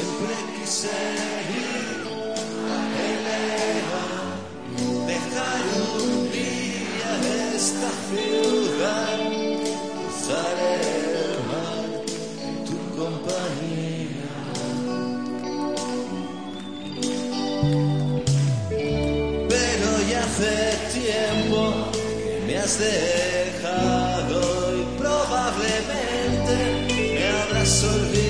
Siempre quise ir a Elena, dejar un día esta ciudad, cruzar el mar en tu compañía. Pero ya hace tiempo que me has dejado y probablemente me habrás olvidado.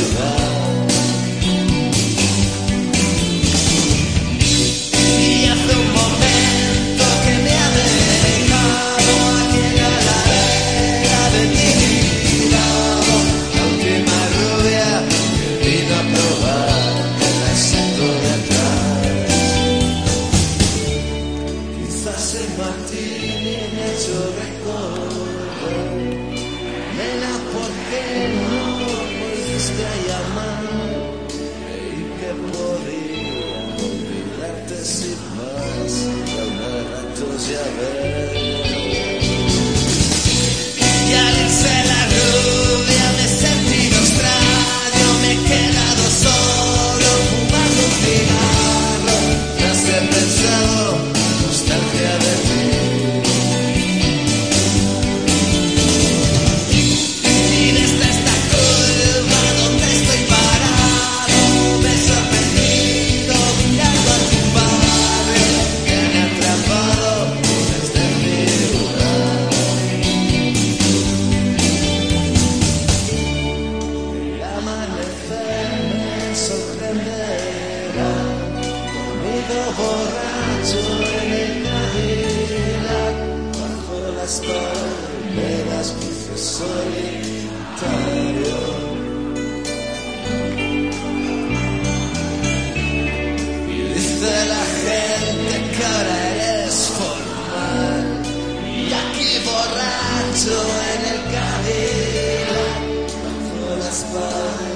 José Martínez yo recuerdo. Nena, ¿por qué no volviste a llamar? Y que podría olvidarte si más de un rato ya ves. borracho en el Navidad, bajo las palmeras piso solitario. Dice la gente que ahora eres formal, y aquí borracho en el Cadillac, bajo las palmeras.